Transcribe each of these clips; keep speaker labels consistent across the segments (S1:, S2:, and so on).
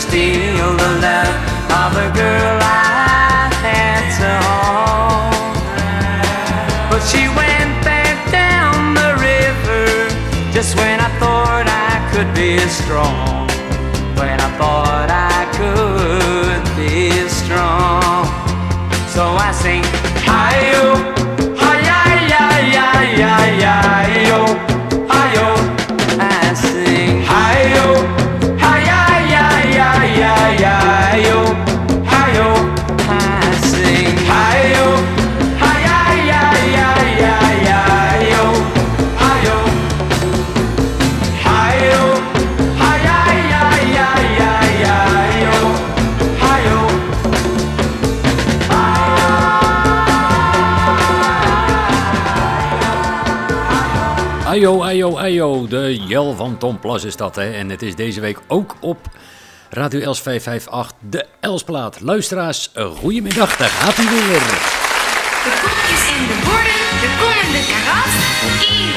S1: to steal the love of a girl I had to hold, But she went back down the river just when I thought I could be strong. When I thought I could be strong. So I sing, hi de Jel van Tom Plas is dat. Hè? En het is deze week ook op Radio Els 558, de Elsplaat. Luisteraars, goedemiddag, daar gaat u weer.
S2: De koekjes en de borden, de komende karat.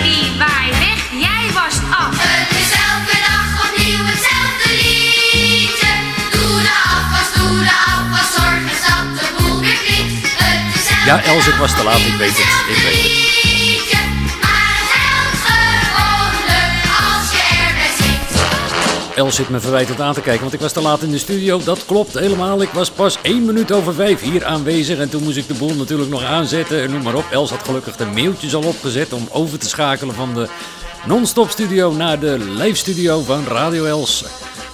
S2: wie waai weg, jij was af.
S3: Het is elke dag opnieuw hetzelfde liedje. Doe de afwas, doe de afwas, zorg eens dat de boel weer klinkt.
S1: Ja, Els, ik was te laat, ik weet het, ik weet het. Els zit me verwijtend aan te kijken, want ik was te laat in de studio. Dat klopt helemaal. Ik was pas 1 minuut over 5 hier aanwezig. En toen moest ik de boel natuurlijk nog aanzetten. En noem maar op. Els had gelukkig de mailtjes al opgezet om over te schakelen van de non-stop studio naar de live studio van Radio Els.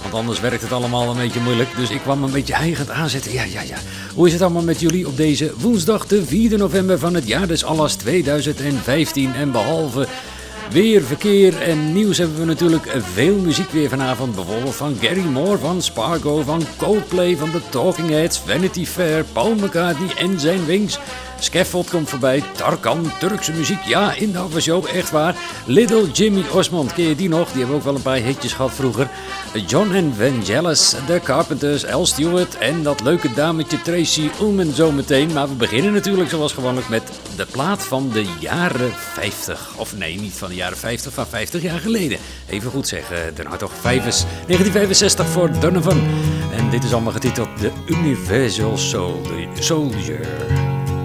S1: Want anders werkt het allemaal een beetje moeilijk. Dus ik kwam een beetje heigend aanzetten. Ja, ja, ja. Hoe is het allemaal met jullie op deze woensdag, de 4 november van het jaar des Allas 2015? En behalve Weer, verkeer en nieuws hebben we natuurlijk veel muziek weer vanavond. Bijvoorbeeld van Gary Moore, van Spargo, van Coldplay, van The Talking Heads, Vanity Fair, Paul McCartney en zijn Wings. Scaffold komt voorbij, Tarkan, Turkse muziek, ja, in de show, echt waar. Little Jimmy Osmond, ken je die nog? Die hebben ook wel een paar hitjes gehad vroeger. John and Vangelis, The Carpenters, Al Stewart en dat leuke dametje Tracy Ullman zometeen. Maar we beginnen natuurlijk zoals gewoonlijk met de plaat van de jaren 50. Of nee, niet van de jaren 50, van 50 jaar geleden. Even goed zeggen, de toch 1965 voor Donovan. En dit is allemaal getiteld The Universal Soldier.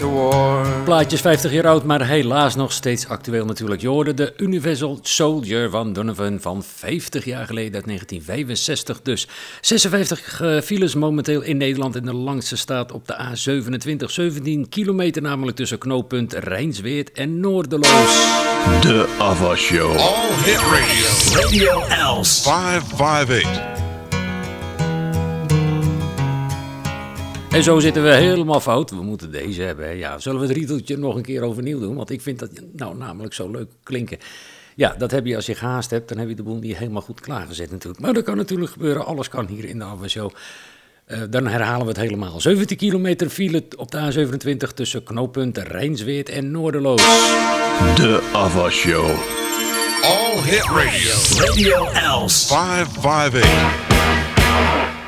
S4: to war.
S5: Plaatje is 50 jaar oud, maar helaas nog steeds actueel natuurlijk. Je hoorde de Universal Soldier van Donovan van 50 jaar geleden uit 1965 dus. 56 eh, files momenteel in Nederland en de langste staat op de A27. 17 kilometer namelijk tussen knooppunt Rijnsweert en Noorderloos.
S6: De Ava Show.
S3: All Hit Radio.
S6: Radio Els.
S3: 558.
S5: En zo zitten we helemaal fout. We moeten deze hebben. Hè. Ja, zullen we het riedeltje nog een keer overnieuw doen? Want ik vind dat nou namelijk zo leuk klinken. Ja, dat heb je als je gehaast hebt. Dan heb je de boel niet helemaal goed klaargezet natuurlijk. Maar dat kan natuurlijk gebeuren. Alles kan hier in de Ava Show. Eh, dan herhalen we het helemaal. 17 kilometer file op de A27 tussen knooppunten Rijnsweert en Noorderloos.
S6: De Ava Show.
S3: All Hit Radio.
S6: Radio Els.
S3: 558.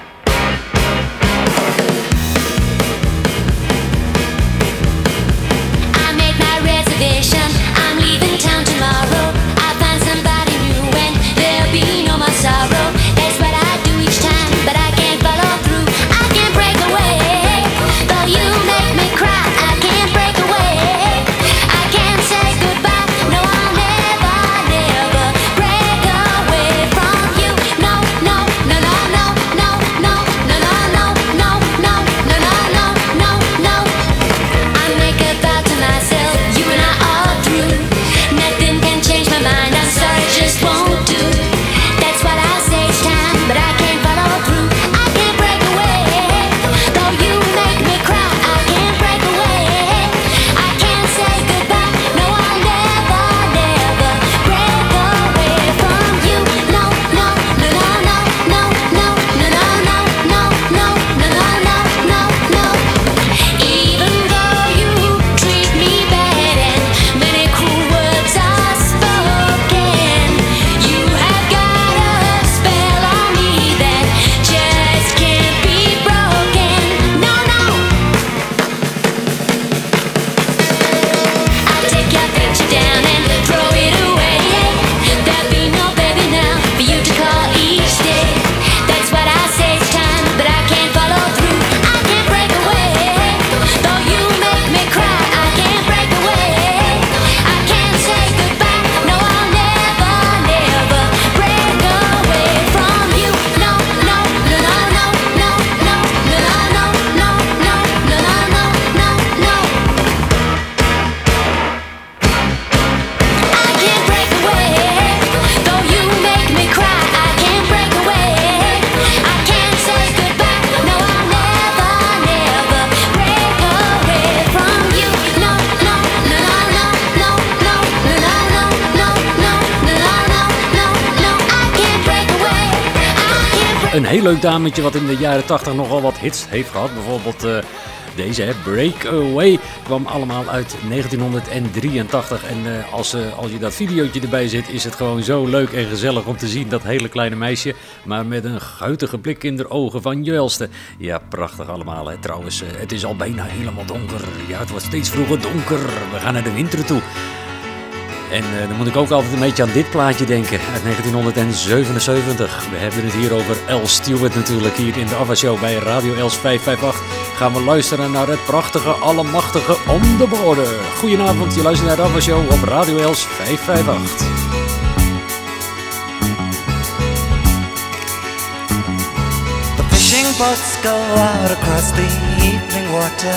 S5: Dametje wat in de jaren 80 nogal wat hits heeft gehad. Bijvoorbeeld eh, deze, hè, Breakaway, kwam allemaal uit 1983. En eh, als, eh, als je dat videootje erbij zit, is het gewoon zo leuk en gezellig om te zien. Dat hele kleine meisje, maar met een guitige blik in de ogen van Joelste. Ja, prachtig allemaal. Hè. Trouwens, het is al bijna helemaal donker. Ja, het wordt steeds vroeger donker. We gaan naar de winter toe. En eh, dan moet ik ook altijd een beetje aan dit plaatje denken uit 1977. We hebben het hier over El Stewart natuurlijk hier in de Ava Show bij Radio Els 558. Gaan we luisteren naar het prachtige, allemachtige On The Border. Goedenavond, je luistert naar de Show op Radio Els 558.
S7: The fishing boats go out across the evening water,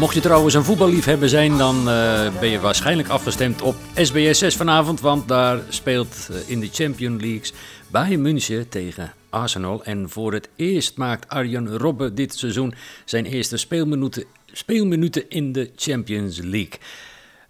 S5: Mocht je trouwens een voetballiefhebber zijn, dan eh, ben je waarschijnlijk afgestemd op SBS 6 vanavond. Want daar speelt eh, in de Champions Leagues Bayern München tegen Arsenal. En voor het eerst maakt Arjen Robben dit seizoen zijn eerste speelminuten, speelminuten in de Champions League.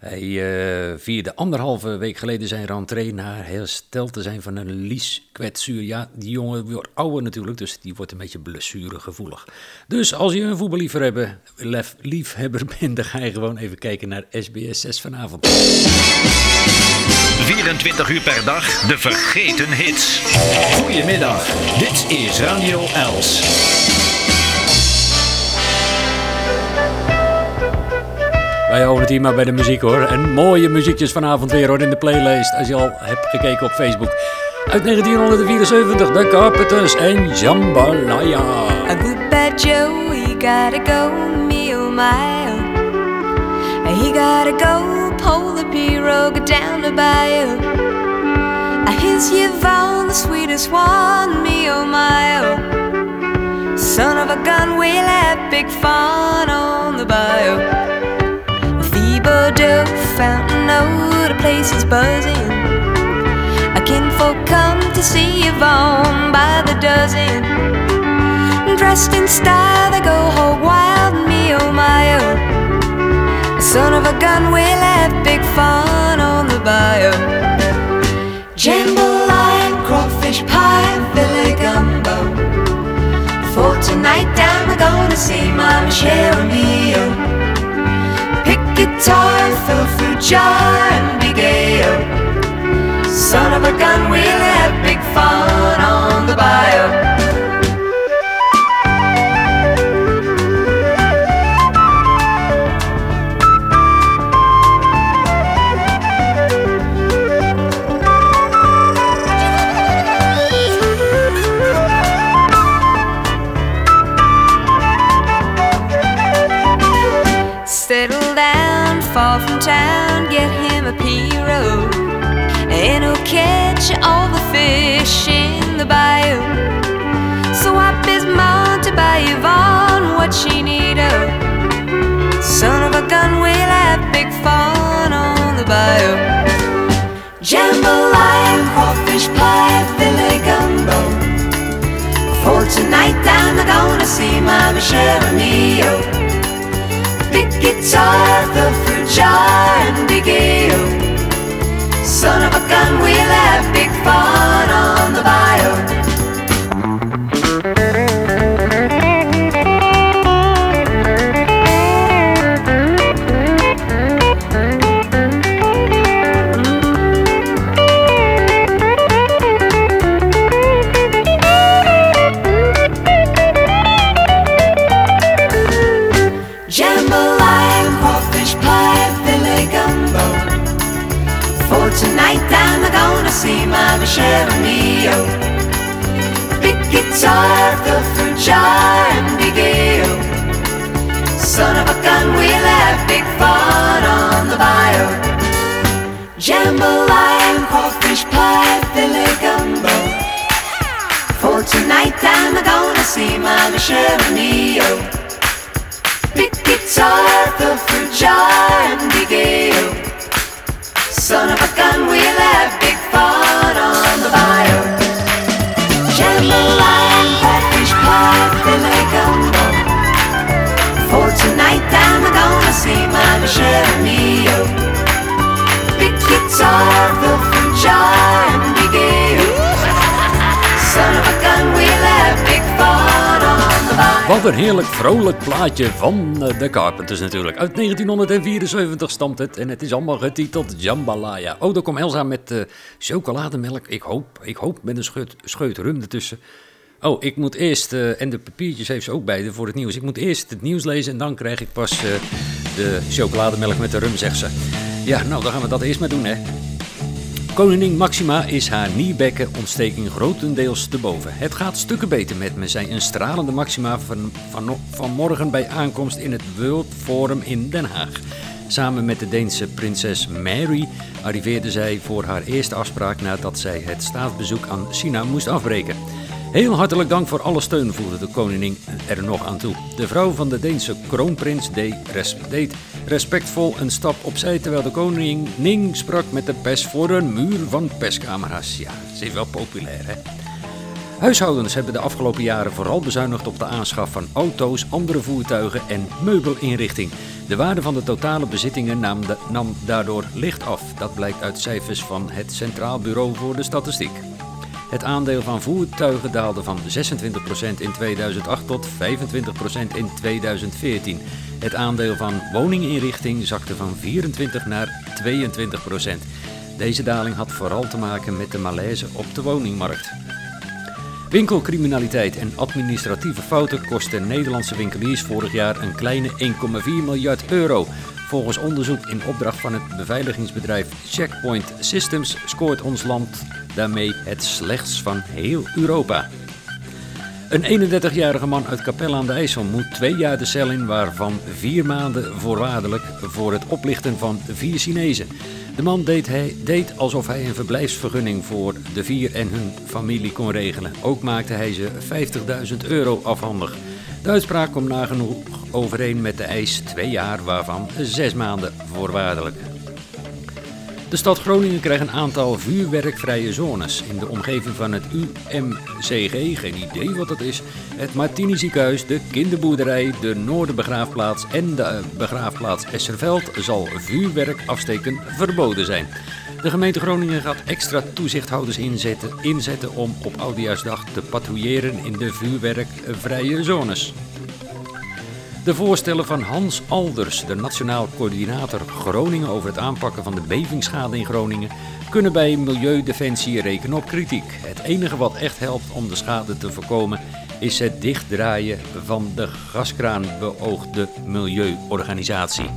S5: Hij eh, vierde anderhalve week geleden zijn rentree na hersteld te zijn van een lieskwetsuur. Ja, die jongen wordt ouder natuurlijk, dus die wordt een beetje blessuregevoelig. Dus als je een voetballiefhebber lef- liefhebber bent, dan ga je gewoon even kijken naar SBS 6 vanavond.
S6: 24 uur per dag, de vergeten hits. Goedemiddag, dit is Radio Els.
S5: Wij houden het hier maar bij de muziek hoor. En mooie muziekjes vanavond weer hoor in de playlist. Als je al hebt gekeken op Facebook. Uit 1974, The Carpenters en Jambalaya.
S8: A good bad Joe, he gotta go, me my oh. He gotta go, pull the pirogue down the bayou. I his Yvonne, the sweetest one, me oh my oh. Son of a gun, we'll have big fun on the bayou. Thibodeau, Fountain O, the place is buzzing. A kinfolk come to see Yvonne by the dozen. Dressed in style, they go hog wild, me oh my oh. Son of a gun, we'll have big fun on the bio. Jambalaya, crawfish pie, Billy gumbo. For tonight we're gonna see Mama Cheramio. Pick fill fruit jar, and be gay. Son of a gun, we'll
S9: fish in the bayou. So I biz mom to buy Yvonne what she need of. Son of a gun, we'll have big fun on the bayou. Jambalaya, crawfish pie, filet gumbo. For tonight I'm gonna see my Michelle Mio. Big guitar, the fruit jar, and big ale. Son of a gun, we'll have big Crawfish pie, filet gumbo. For tonight I'm gonna see my Michelle Mio. Big guitar, the fruit jar, and big ale. Son of a gun, we'll have big fun on the bayou. Jambalaya, crawfish pie, filet gumbo. For tonight I'm gonna see my Michelle Mio. Big guitar,
S5: Wat een heerlijk vrolijk plaatje van eh, de Carpenters natuurlijk. Uit 1974 stamt het en het is allemaal getiteld Jambalaya. Oh, daar komt Elsa met eh, chocolademelk. Ik hoop, ik hoop met een scheut, scheut rum ertussen. Oh, ik moet eerst, eh, en de papiertjes heeft ze ook bij voor het nieuws. Ik moet eerst het nieuws lezen en dan krijg ik pas de chocolademelk met de rum, zegt ze. Ja, nou, dan gaan we dat eerst maar doen, hè. Koningin Maxima is haar nierbekkenontsteking grotendeels te boven. Het gaat stukken beter met me, zei een stralende Maxima van, van, vanmorgen bij aankomst in het World Forum in Den Haag. Samen met de Deense prinses Mary arriveerde zij voor haar eerste afspraak nadat zij het staatsbezoek aan China moest afbreken. Heel hartelijk dank voor alle steun, voegde de koningin er nog aan toe. De vrouw van de Deense kroonprins deed, res- deed respectvol een stap opzij terwijl de koningin sprak met de pers voor een muur van perscamera's. Ja, ze is wel populair, hè? Huishoudens hebben de afgelopen jaren vooral bezuinigd op de aanschaf van auto's, andere voertuigen en meubelinrichting. De waarde van de totale bezittingen nam, de- nam daardoor licht af. Dat blijkt uit cijfers van het Centraal Bureau voor de Statistiek. Het aandeel van voertuigen daalde van 26% in 2008 tot 25% in 2014. Het aandeel van woninginrichting zakte van 24 naar 22%. Deze daling had vooral te maken met de malaise op de woningmarkt. Winkelcriminaliteit en administratieve fouten kosten Nederlandse winkeliers vorig jaar een kleine 1,4 miljard euro. Volgens onderzoek in opdracht van het beveiligingsbedrijf Checkpoint Systems scoort ons land daarmee het slechtst van heel Europa. Een 31-jarige man uit Capelle aan de IJssel moet twee jaar de cel in, waarvan vier maanden voorwaardelijk voor het oplichten van vier Chinezen. De man deed, hij, deed alsof hij een verblijfsvergunning voor de vier en hun familie kon regelen. Ook maakte hij ze 50.000 euro afhandig. De uitspraak komt nagenoeg overeen met de eis twee jaar, waarvan zes maanden voorwaardelijk. De stad Groningen krijgt een aantal vuurwerkvrije zones. In de omgeving van het UMCG, geen idee wat dat is, het Martini ziekenhuis, de kinderboerderij, de Noorderbegraafplaats en de eh, begraafplaats Esserveld zal vuurwerk afsteken verboden zijn. De gemeente Groningen gaat extra toezichthouders inzetten, inzetten om op Oudejaarsdag te patrouilleren in de vuurwerkvrije zones. De voorstellen van Hans Alders, de Nationaal Coördinator Groningen over het aanpakken van de bevingsschade in Groningen, kunnen bij Milieudefensie rekenen op kritiek. Het enige wat echt helpt om de schade te voorkomen is het dichtdraaien van de gaskraan, beoogde milieuorganisatie.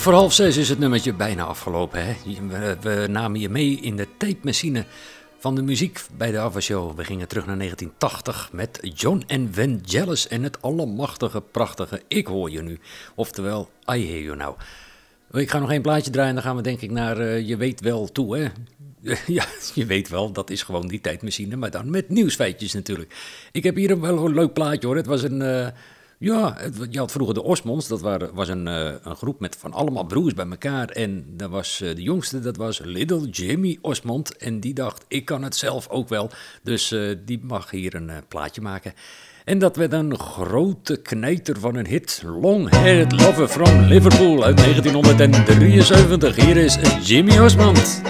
S5: Voor half zes is het nummertje bijna afgelopen. Hè? We, namen je mee in de tape-machine van de muziek bij de Ava Show. We gingen terug naar 1980 met John en Vangelis en het allemachtige, prachtige Ik Hoor Je Nu. Oftewel, I Hear You Now. Ik ga nog één plaatje draaien en dan gaan we denk ik naar eh, Je Weet Wel toe, hè? Ja, je weet wel, dat is gewoon die tijdmachine, maar dan met nieuwsfeitjes natuurlijk. Ik heb hier een wel een leuk plaatje hoor. Het was een, eh, ja, je had vroeger de Osmonds, dat waren, was een, eh, een groep met van allemaal broers bij elkaar. En dat was eh, de jongste, dat was Little Jimmy Osmond. En die dacht, ik kan het zelf ook wel. Dus eh, die mag hier een plaatje maken. En dat werd een grote knijter van een hit. Long Haired Lover from Liverpool uit 1973. Hier is Jimmy Osmond.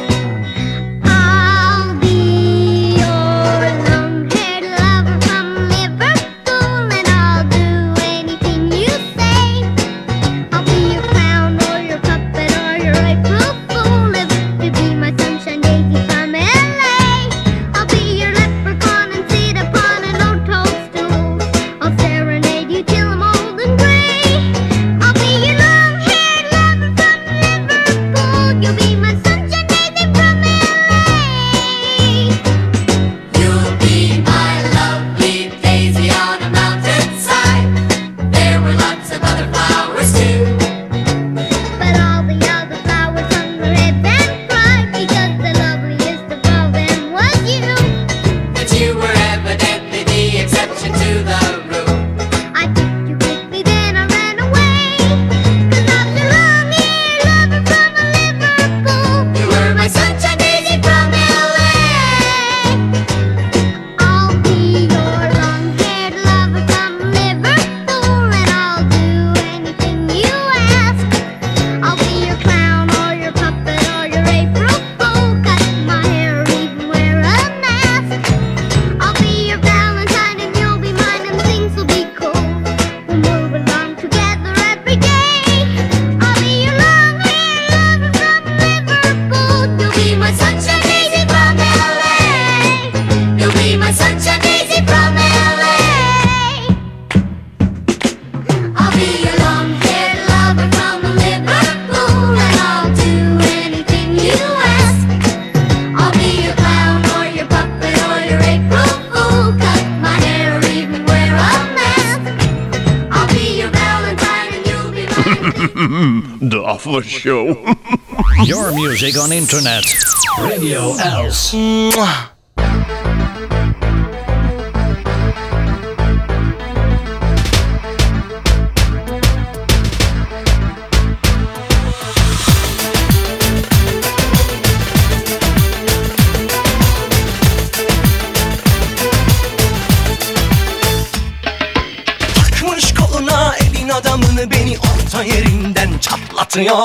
S10: Show.
S6: Your music on internet. Radio Els.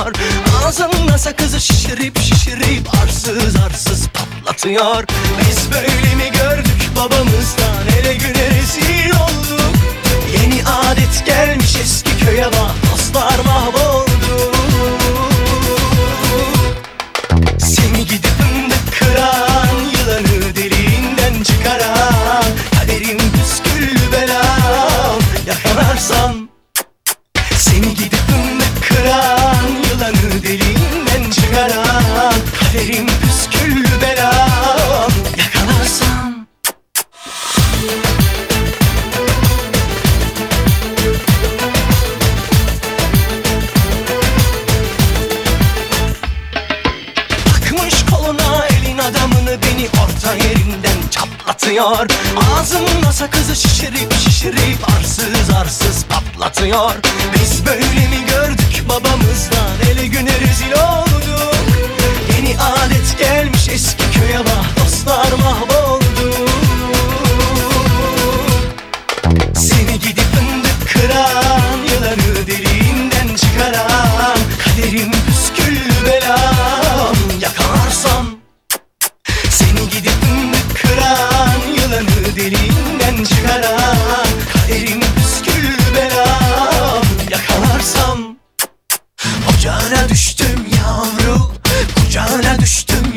S11: Çatlatıyor Ağzında sakızı şişirip şişirip arsız arsız patlatıyor. Biz böyle mi gördük babamızdan? Ele güne rezil olduk. Yeni adet gelmiş eski köye bak. Dostlar mahvoldu çatlatıyor Ağzımda sakızı şişirip şişirip arsız arsız patlatıyor. Biz böyle mi gördük babamızdan? Ele güne rezil olduk. Yeni adet gelmiş eski köye bak dostlar mahvoldu Ocağına düştüm yavru Kucağına düştüm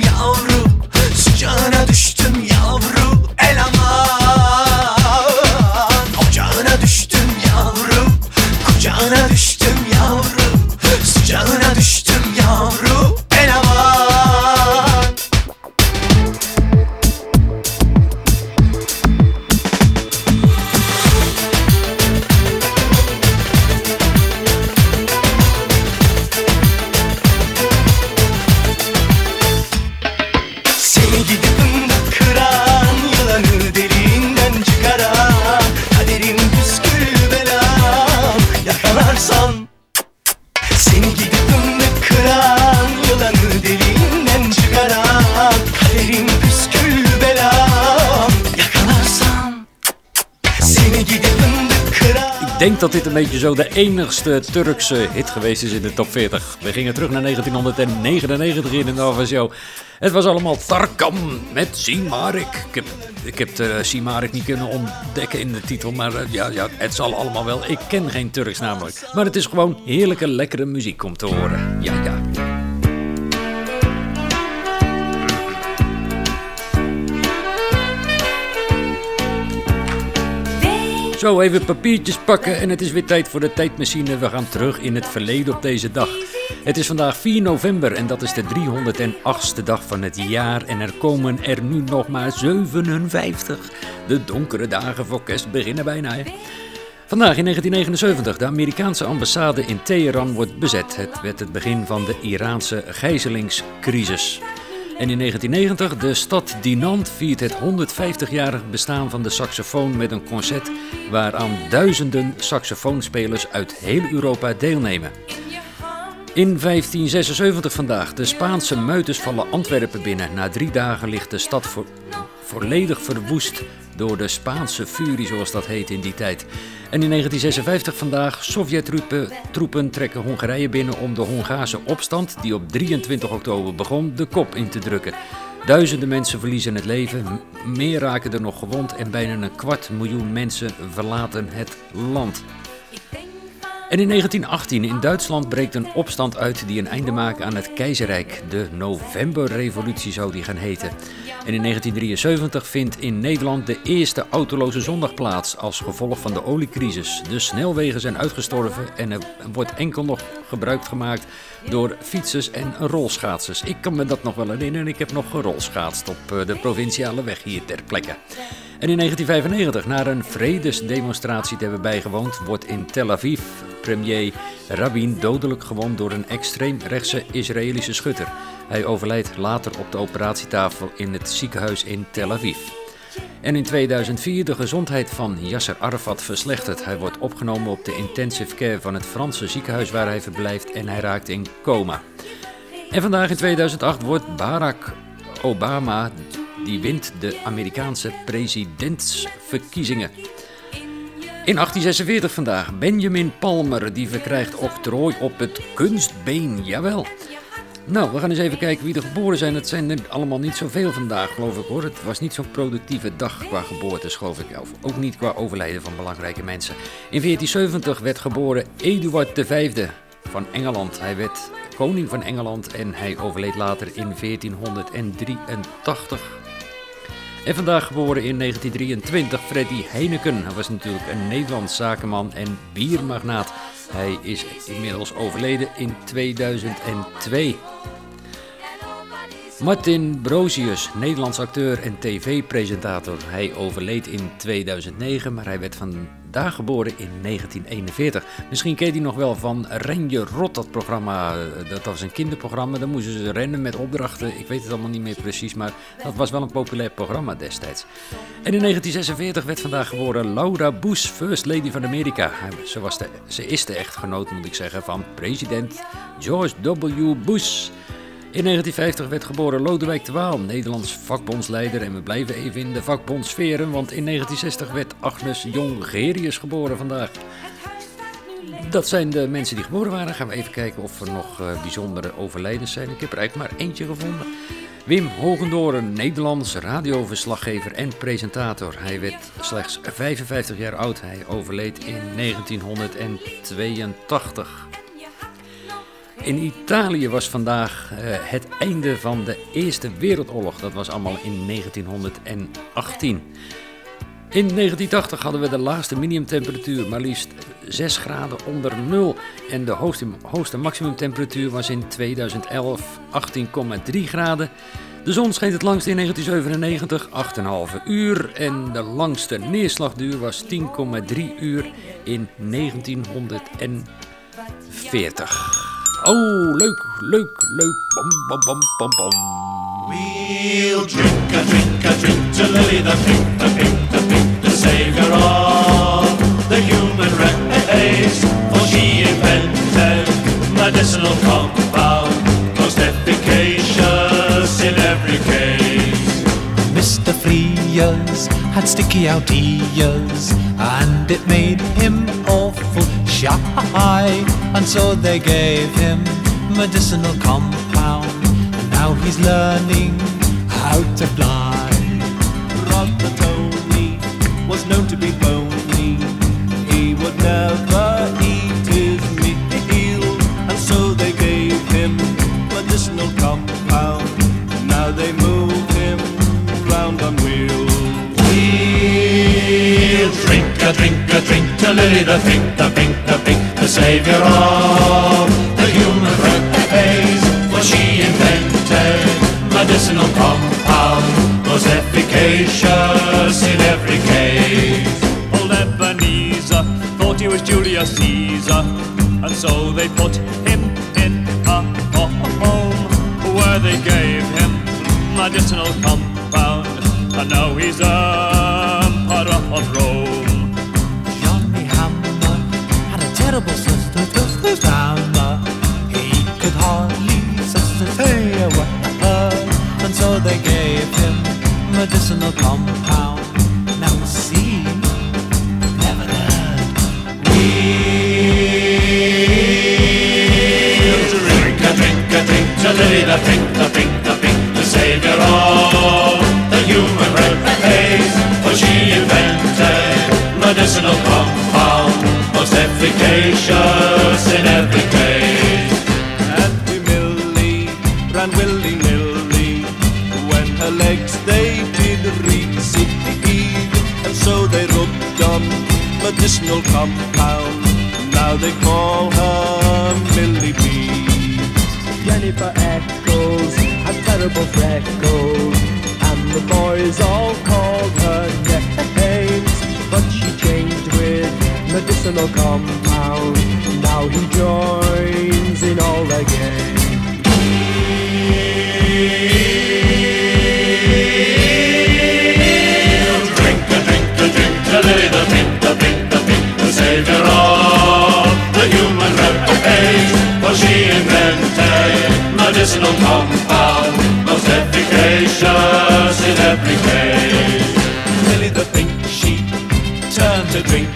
S5: dat dit een beetje zo de enigste Turkse hit geweest is in de top 40. We gingen terug naar 1999 in de Nova Show. Het was allemaal Tarkan met Simarik. Ik heb, ik heb de Simarik niet kunnen ontdekken in de titel, maar eh, ja, ja, het zal allemaal wel. Ik ken geen Turks namelijk. Maar het is gewoon heerlijke, lekkere muziek om te horen. Ja, ja. Zo, even papiertjes pakken en het is weer tijd voor de tijdmachine. We gaan terug in het verleden op deze dag. Het is vandaag 4 november en dat is de 308ste dag van het jaar. En er komen er nu nog maar 57. De donkere dagen voor kerst beginnen bijna. Vandaag in 1979, de Amerikaanse ambassade in Teheran wordt bezet. Het werd het begin van de Iraanse gijzelingscrisis. En in 1990, de stad Dinant viert het 150-jarig bestaan van de saxofoon met een concert waaraan duizenden saxofoonspelers uit heel Europa deelnemen. In 1576 vandaag, de Spaanse muiters vallen Antwerpen binnen. Na drie dagen ligt de stad vo volledig verwoest door de Spaanse furie, zoals dat heet in die tijd. En in 1956 vandaag, Sovjet-troepen troepen trekken Hongarije binnen om de Hongaarse opstand, die op 23 oktober begon, de kop in te drukken. Duizenden mensen verliezen het leven, meer raken er nog gewond en bijna een kwart miljoen mensen verlaten het land. En in 1918 in Duitsland breekt een opstand uit die een einde maakt aan het keizerrijk. De Novemberrevolutie zou die gaan heten. En in 1973 vindt in Nederland de eerste autoloze zondag plaats als gevolg van de oliecrisis. De snelwegen zijn uitgestorven en er wordt enkel nog gebruik gemaakt door fietsers en rolschaatsers. Ik kan me dat nog wel herinneren, ik heb nog gerolschaatst op eh, de provinciale weg hier ter plekke. En in 1995, na een vredesdemonstratie te hebben bijgewoond, wordt in Tel Aviv premier Rabin dodelijk gewond door een extreemrechtse Israëlische schutter. Hij overlijdt later op de operatietafel in het ziekenhuis in Tel Aviv. En in 2004 de gezondheid van Yasser Arafat verslechtert. Hij wordt opgenomen op de intensive care van het Franse ziekenhuis waar hij verblijft en hij raakt in coma. En vandaag in 2008 wordt Barack Obama, die wint de Amerikaanse presidentsverkiezingen. In 1846 vandaag, Benjamin Palmer, die verkrijgt octrooi op het kunstbeen, jawel. Nou, we gaan eens even kijken wie er geboren zijn. Het zijn er allemaal niet zoveel vandaag, geloof ik hoor. Het was niet zo'n productieve dag qua geboortes, geloof ik. Of ook niet qua overlijden van belangrijke mensen. In 1470 werd geboren Eduard V van Engeland. Hij werd koning van Engeland en hij overleed later in 1483. En vandaag geboren in 1923 Freddy Heineken. Hij was natuurlijk een Nederlands zakenman en biermagnaat. Hij is inmiddels overleden in 2002. Martin Brosius, Nederlands acteur en tv-presentator. Hij overleed in 2009, maar hij werd vandaag geboren in 1941. Misschien ken je die nog wel van Renje Rot, dat programma. Dat was een kinderprogramma, dan moesten ze rennen met opdrachten. Ik weet het allemaal niet meer precies, maar dat was wel een populair programma destijds. En in 1946 werd vandaag geboren Laura Bush, First Lady van Amerika. Ze, was de, ze is de echtgenoot, moet ik zeggen, van president George W. Bush. In 1950 werd geboren Lodewijk de Waal, Nederlands vakbondsleider. En we blijven even in de vakbondsferen, want in 1960 werd Agnes Jongerius geboren vandaag. Dat zijn de mensen die geboren waren. Gaan we even kijken of er nog uh, bijzondere overlijdens zijn. Ik heb er eigenlijk maar eentje gevonden. Wim Hogendoren, Nederlands radioverslaggever en presentator. Hij werd slechts 55 jaar oud. Hij overleed in 1982. In Italië was vandaag uh, het einde van de Eerste Wereldoorlog. Dat was allemaal in 1918. In 1980 hadden we de laagste minimumtemperatuur, maar liefst 6 graden onder nul. En de hoogste, hoogste maximumtemperatuur was in 2011 18,3 graden. De zon scheen het langst in 1997, 8,5 uur. En de langste neerslagduur was 10,3 uur in 1940. Oh, leuk, leuk, leuk. Bom, bom, bom, bom, bom.
S10: We'll drink a drink a drink to Lily the pink, the pink, the pink, the savior of the human race. For she invented medicinal compound, most efficacious in every case.
S12: Mr. Frears had sticky out ears, and it made him awful shy. And so they gave him medicinal compound, and now he's learning how to fly.
S10: A drink a drink to Lily the pink, the pink, the pink, the savior of the human race. For she invented medicinal compound, was efficacious in every case.
S13: Old Ebenezer thought he was Julius Caesar, and so they put him in a home where they gave him medicinal compound, and now he's emperor of Rome.
S12: Terrible sister, his hammer. He could hardly sister say a word, and so they gave him medicinal compound. Now see, never heard.
S10: We'll drink a drink a drink to Lily the pink, the pink, the pink, the savior of the human race. For she invented medicinal compound, efficacious in every case.
S13: Auntie Millie ran willy nilly when her legs they did recede, and so they rubbed on medicinal compound. Now they call her Millie B.
S14: Jennifer Eccles had terrible freckles, and the boys all called her medicinal compound. Now he joins in all the gang.
S10: Drink a drink a drink a Lily the pink, the pink, the pink, the savior of the human race. For she invented medicinal compound, most efficacious in every case.
S13: Lily the pink sheep turned to drink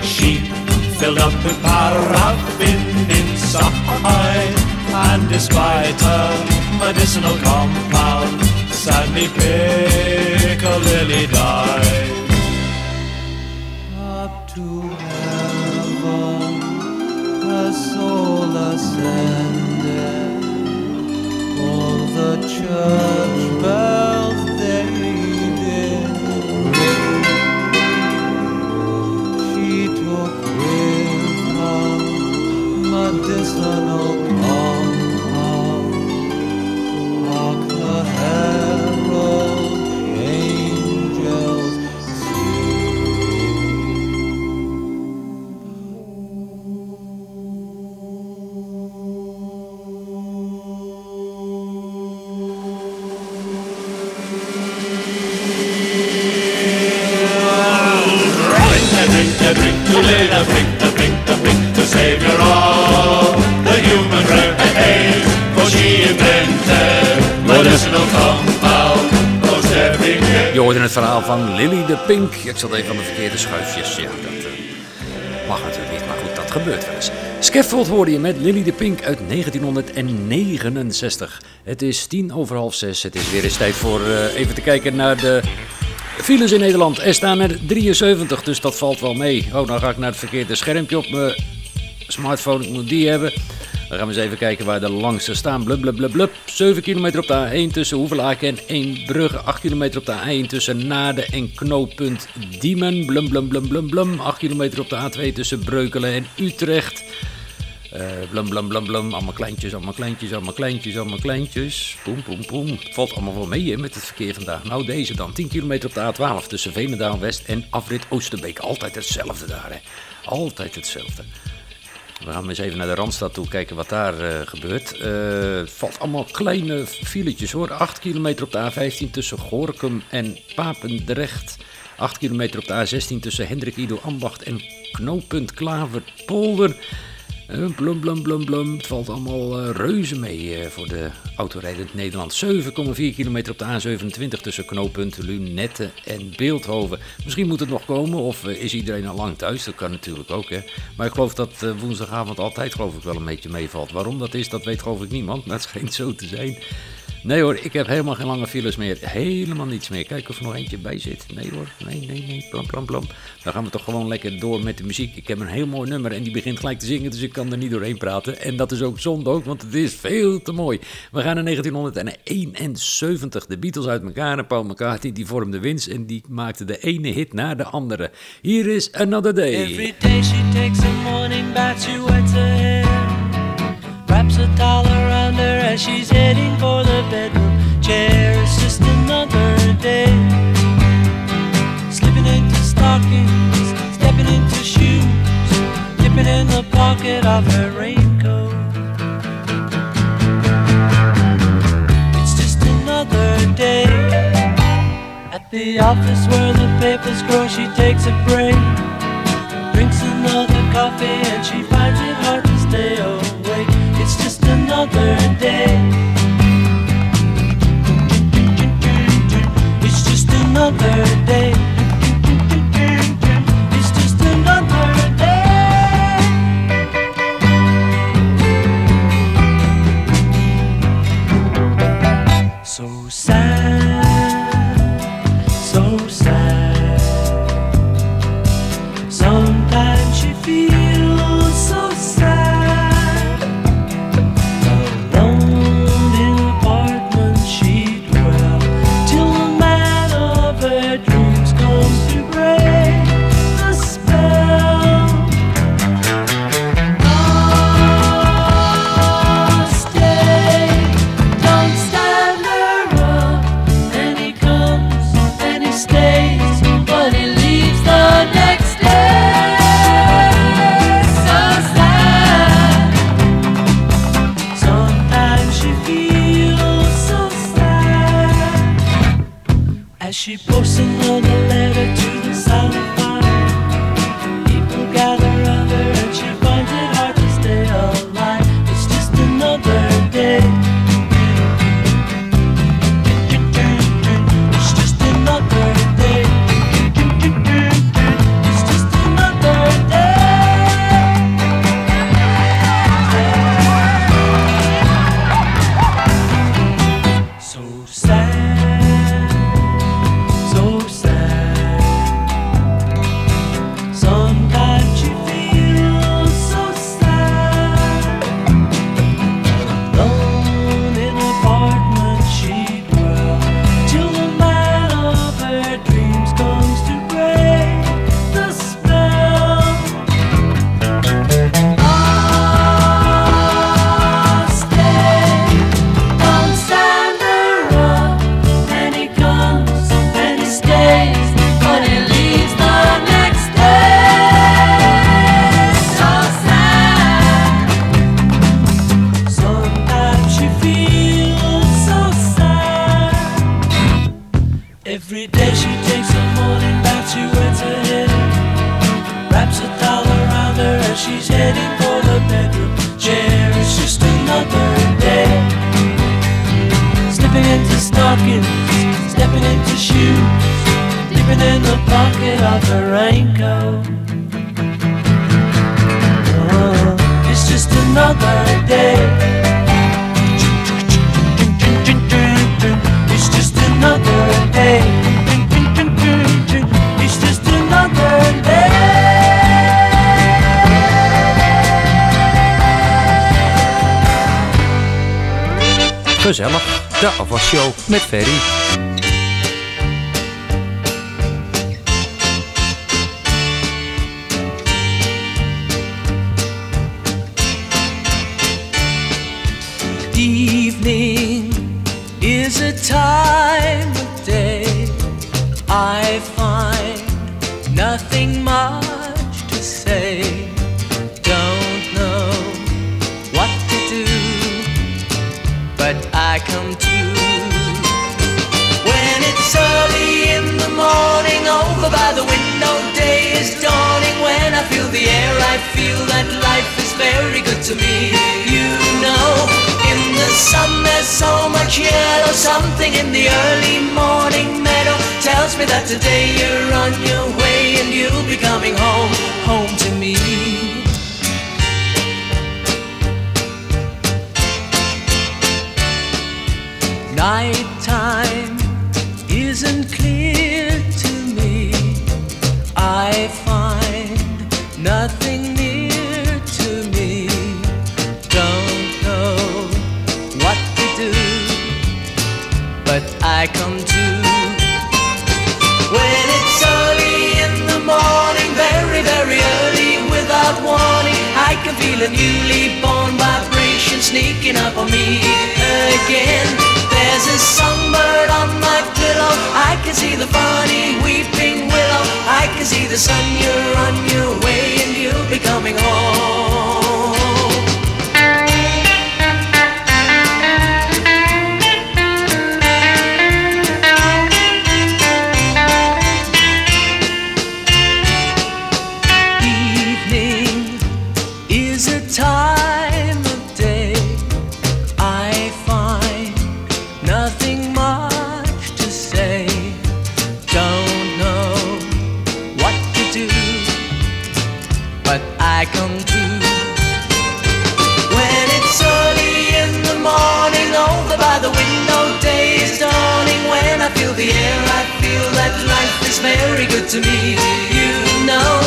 S13: filled up with paraffin inside. And despite her medicinal compound, sadly Piccadilly died.
S10: Pink.
S5: Ik zat even aan de verkeerde schuifjes. Ja, dat eh, mag natuurlijk niet, maar goed, dat gebeurt wel eens. Scaffold hoorde je met Lily de Pink uit 1969. Het is tien over half zes. Het is weer eens tijd voor eh, even te kijken naar de files in Nederland. Er staan er 73, dus dat valt wel mee. Oh, dan ga ik naar het verkeerde schermpje op mijn smartphone. Ik moet die hebben. Dan gaan we eens even kijken waar de langste staan. Blub, blub, blub, blub. 7 kilometer op de A1 tussen Hoevelaken en Eembrugge. 8 kilometer op de A1 tussen Naden en knooppunt Diemen. Blum, blum, blum, blum, blum. 8 kilometer op de A2 tussen Breukelen en Utrecht. Eh, blum, blum, blum, blum. Allemaal kleintjes, allemaal kleintjes, allemaal kleintjes, allemaal kleintjes. Poem, poem, poem. Valt allemaal wel mee hè, met het verkeer vandaag. Nou, deze dan. 10 kilometer op de A12 tussen Veenendaal West en Afrit Oosterbeek. Altijd hetzelfde daar, hè. Altijd hetzelfde. We gaan eens even naar de Randstad toe kijken wat daar eh, gebeurt. Het valt allemaal kleine filetjes hoor. 8 kilometer op de A15 tussen Gorkum en Papendrecht. 8 kilometer op de A16 tussen Hendrik Ido Ambacht en knooppunt Klaverpolder. Eh, blum, blum, blum, blum. Het valt allemaal eh, reuze mee eh, voor de autorijdend Nederland. 7,4 kilometer op de A27 tussen knooppunt Lunette en Beeldhoven. Misschien moet het nog komen of is iedereen al lang thuis. Dat kan natuurlijk ook. Hè. Maar ik geloof dat woensdagavond altijd geloof ik wel een beetje meevalt. Waarom dat is, dat weet geloof ik niemand. Maar het schijnt zo te zijn. Nee hoor, ik heb helemaal geen lange files meer. Helemaal niets meer. Kijk of er nog eentje bij zit. Nee hoor, nee, nee, nee. Plam, plam, plam. Dan gaan we toch gewoon lekker door met de muziek. Ik heb een heel mooi nummer en die begint gelijk te zingen, dus ik kan er niet doorheen praten. En dat is ook zonde ook, want het is veel te mooi. We gaan naar 1971. De Beatles uit elkaar en Paul McCartney die vormde winst en die maakte de ene hit na de andere. Hier is Another Day.
S12: Every day she takes a morning bath, she wets her hair. Wraps a her as she's heading for the bedroom chair. It's just another day. Slipping into stockings, stepping into shoes, dipping in the pocket of her raincoat. It's just another day. At the office where the papers grow, she takes a break. Drinks another coffee and she finds day. It's just another day.
S9: Find nothing much to say. Don't know what to do, but I come to. When it's early in the morning, over by the window, day is dawning. When I feel the air, I feel that life is very good to me. The sun there's so much yellow. Something in the early morning meadow tells me that today you're on your way and you'll be coming home, home to me. Nighttime isn't clear to me. I find nothing I come to. When it's early in the morning, very, very early, without warning, I can feel a newly born vibration sneaking up on me again. There's a songbird on my pillow. I can see the funny weeping willow. I can see the sun. You're on your way, and you'll be coming home. To me. You know,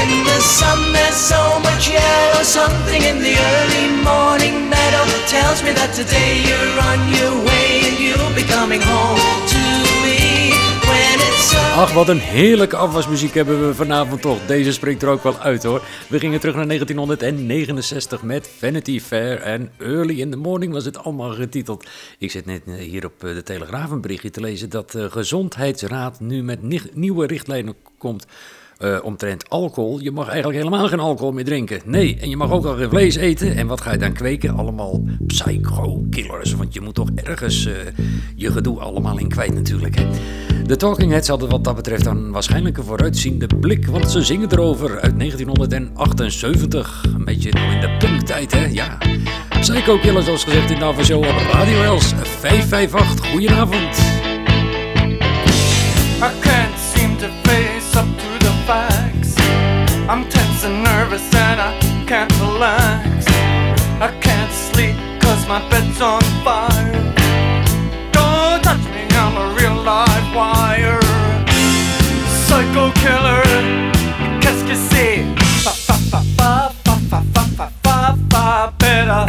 S9: in the sun there's so much yellow. Something in the early morning meadow tells me that today you're on your way and you'll be coming home to me.
S5: Ach, wat een heerlijke afwasmuziek hebben we vanavond toch. Deze springt er ook wel uit hoor. We gingen terug naar 1969 met Vanity Fair en Early in the Morning was het allemaal getiteld. Ik zit net eh, hier op eh, de Telegraaf een berichtje te lezen dat de Gezondheidsraad nu met ni- nieuwe richtlijnen komt eh, omtrent alcohol. Je mag eigenlijk helemaal geen alcohol meer drinken. Nee, en je mag ook al geen vlees eten. En wat ga je dan kweken? Allemaal psycho-killers. Want je moet toch ergens eh, je gedoe allemaal in kwijt natuurlijk. De Talking Heads hadden wat dat betreft dan waarschijnlijk een vooruitziende blik. Want ze zingen erover uit 1978. Een beetje in de punktijd, hè? Ja. Psycho-killers zoals gezegd in de Show op Radio Els 558. Goedenavond.
S15: I can't seem to I'm tense and nervous and I can't relax. I can't sleep cause my bed's on fire. Don't touch me, I'm a real live wire. Psycho killer, qu'est-ce que c'est? Fa fa fa fa fa fa fa fa fa fa. Better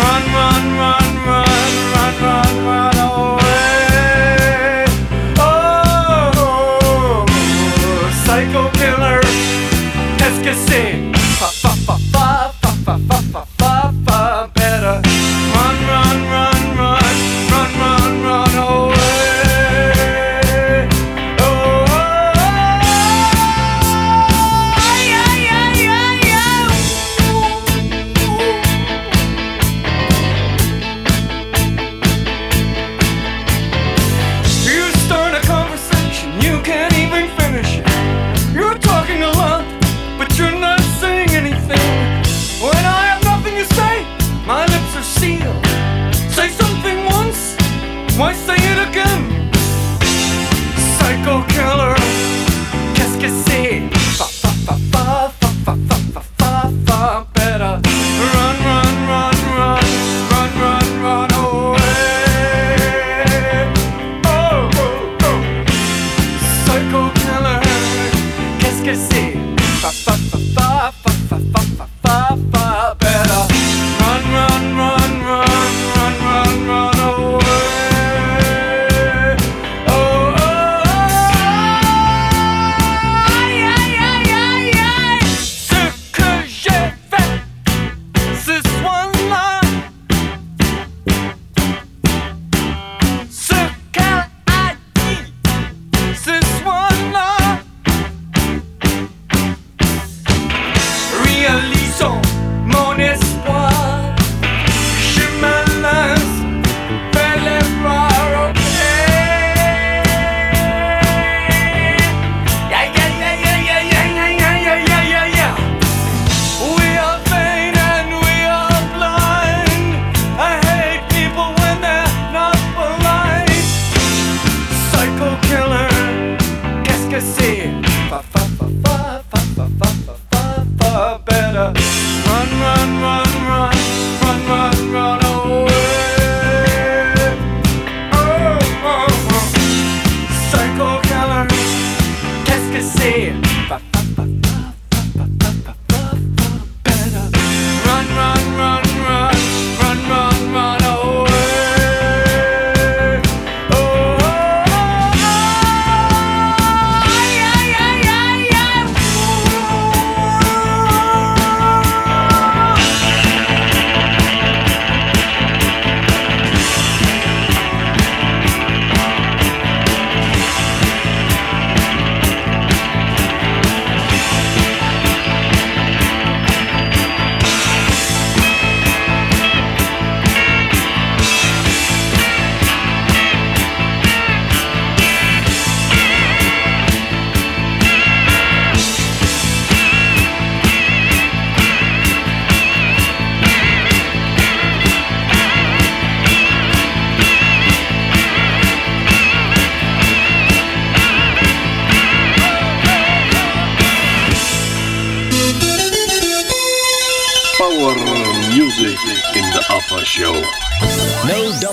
S15: run, run, run, run, run, run, run away. que c'est. Fa fa fa fa fa fa fa fa.
S16: ba ba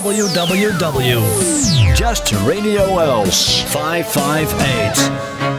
S16: www.justradiol558.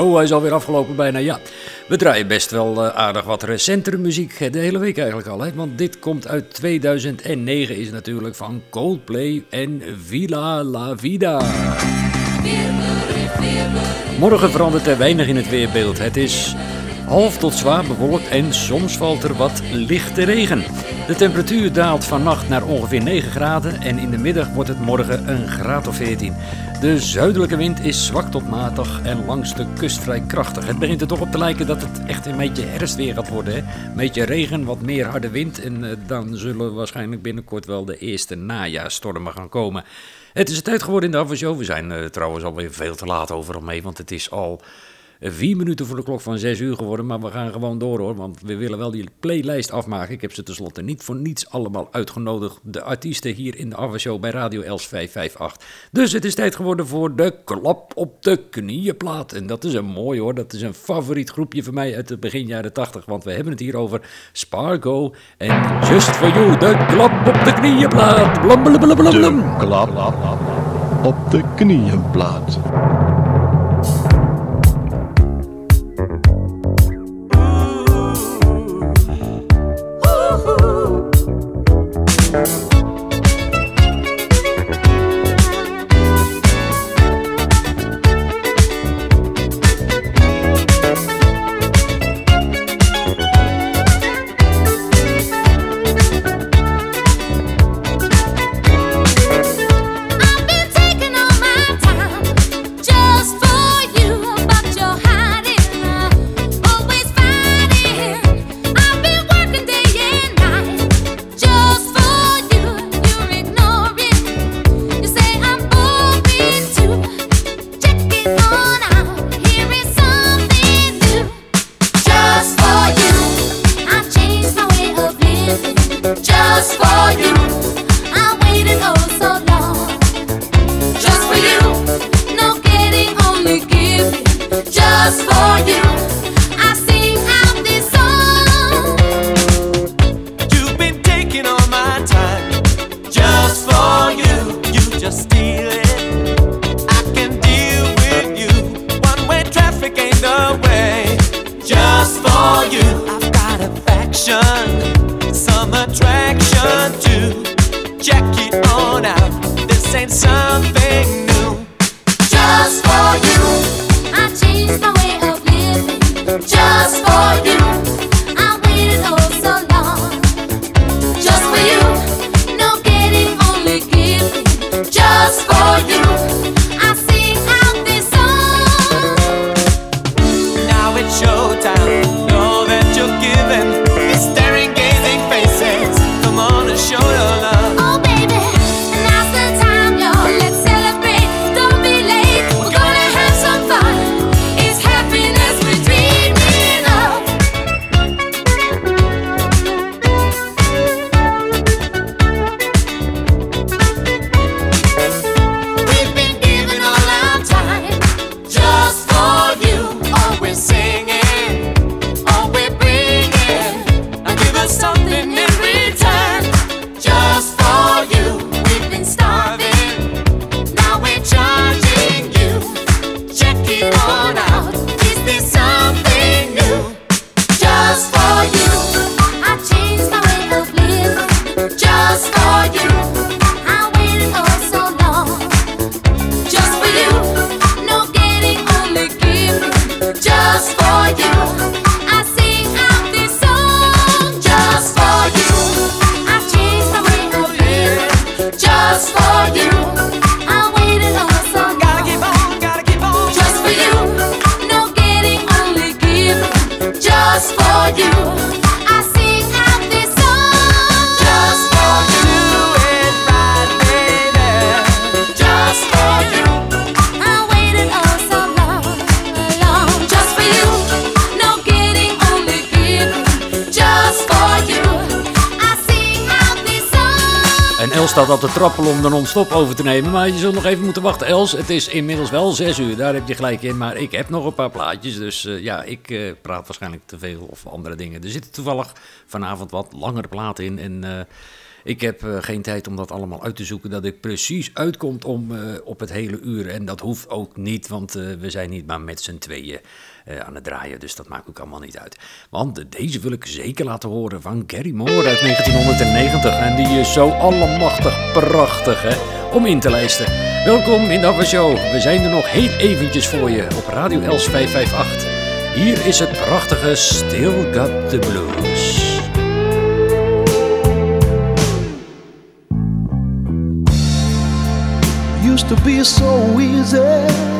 S16: Oh,
S5: hij is alweer afgelopen bijna, ja. We draaien best wel eh, aardig wat recentere muziek de hele week eigenlijk al. Want dit komt uit 2009, is natuurlijk van Coldplay en Villa La Vida. Morgen verandert er weinig in het weerbeeld. Het is half tot zwaar bewolkt en soms valt er wat lichte regen. De temperatuur daalt vannacht naar ongeveer 9 graden en in de middag wordt het morgen een graad of 14. De zuidelijke wind is zwak tot matig en langs de kust vrij krachtig. Het begint er toch op te lijken dat het echt een beetje herfstweer gaat worden. Hè? Een beetje regen, wat meer harde wind en eh, dan zullen waarschijnlijk binnenkort wel de eerste najaarstormen gaan komen. Het is tijd geworden in de avondshow. We zijn uh, trouwens alweer veel te laat overal mee, want het is al vier minuten voor de klok van zes uur geworden. Maar we gaan gewoon door hoor, want we willen wel die playlijst afmaken. Ik heb ze tenslotte niet voor niets allemaal uitgenodigd. De artiesten hier in de avondshow bij Radio Els 558. Dus het is tijd geworden voor de klap op de knieënplaat. En dat is een mooi hoor, dat is een favoriet groepje van mij uit het begin jaren 80. Want we hebben het hier over Spargo en Just For You. De klap op de knieënplaat. Blum.
S3: De klap op de knieënplaat.
S5: Staat al te trappelen om de non-stop over te nemen. Maar je zult nog even moeten wachten. Els, het is inmiddels wel 6 uur. Daar heb je gelijk in. Maar ik heb nog een paar plaatjes. Dus eh, ja, ik eh, praat waarschijnlijk te veel of andere dingen. Er zitten toevallig vanavond wat langere platen in. En eh, Ik heb geen tijd om dat allemaal uit te zoeken, dat ik precies uitkomt om op het hele uur. En dat hoeft ook niet, want we zijn niet maar met z'n tweeën aan het draaien, dus dat maakt ook allemaal niet uit. Want deze wil ik zeker laten horen van Gary Moore uit 1990. En die is zo allemachtig prachtig, hè, om in te lijsten. Welkom in de Show. We zijn er nog heel eventjes voor je op Radio Els 558. Hier is het prachtige Still Got the Blues.
S16: used to be so easy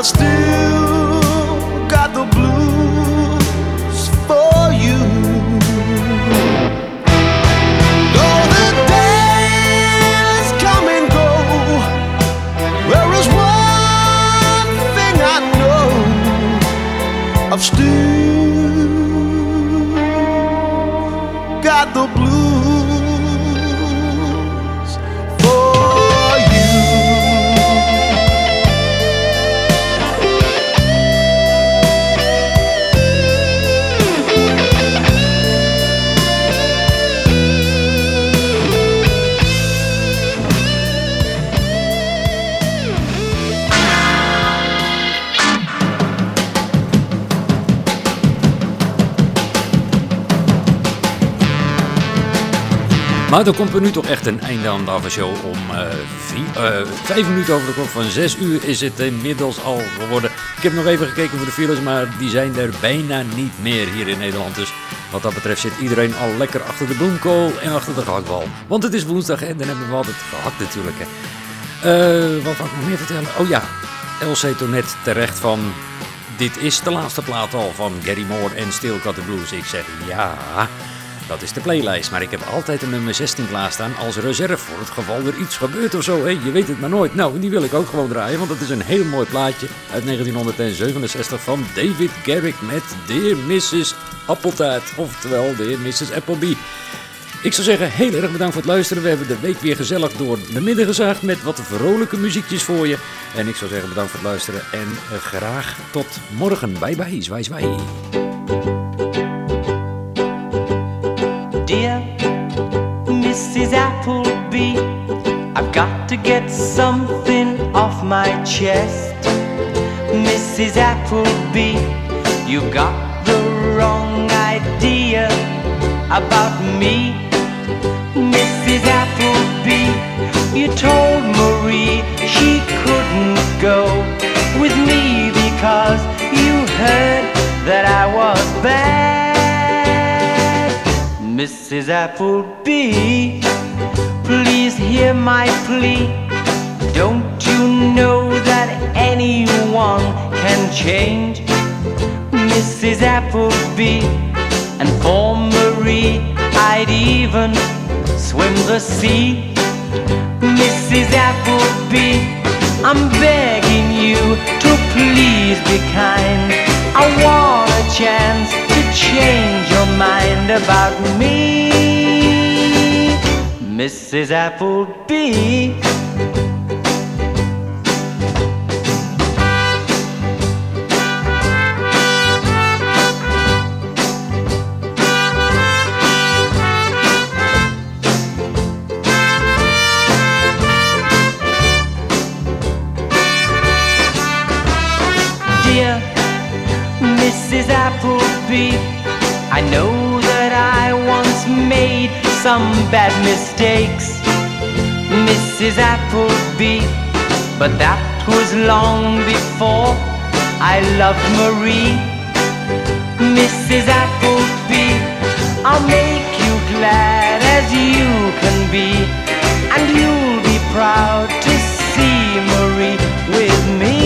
S16: I still
S5: Maar er komt er nu toch echt een einde aan de Ava Show. Om eh, eh, vijf minuten over de klok van zes uur is het inmiddels al geworden. Ik heb nog even gekeken voor de files, maar die zijn er bijna niet meer hier in Nederland. Dus wat dat betreft zit iedereen al lekker achter de bloemkool en achter de gehaktbal. Want het is woensdag en dan hebben we altijd gehakt natuurlijk. Hè. Eh, wat had ik nog meer vertellen? Oh ja, El zei toen net terecht van... Dit is de laatste plaat al van Gary Moore en Still Got the Blues. Ik zeg ja... Dat is de playlist, maar ik heb altijd een nummer 16 klaarstaan als reserve voor het geval er iets gebeurt of zo. Je weet het maar nooit. Nou, die wil ik ook gewoon draaien, want het is een heel mooi plaatje uit 1967 van David Garrick met Dear Mrs. Appeltaart, oftewel Dear Mrs. Appleby. Ik zou zeggen, heel erg bedankt voor het luisteren. We hebben de week weer gezellig door de midden gezaagd met wat vrolijke muziekjes voor je. En ik zou zeggen, bedankt voor het luisteren en eh, graag tot morgen. Bye bye, zwaai.
S9: To get something off my chest. Mrs. Appleby, you got the wrong idea about me. Mrs. Appleby, you told Marie she couldn't go with me because you heard that I was bad. Mrs. Appleby, please hear my plea. Don't you know that anyone can change? Mrs. Appleby, and for Marie, I'd even swim the sea. Mrs. Appleby, I'm begging you to please be kind. I want a chance to change your mind about me. Mrs. Appleby. Dear Mrs. Appleby, I know some bad mistakes, Mrs. Appleby, but that was long before I loved Marie. Mrs. Appleby, I'll make you glad as you can be, and you'll be proud to see Marie with me.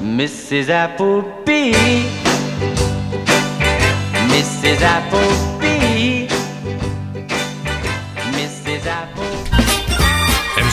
S9: Mrs. Appleby, Mrs. Appleby,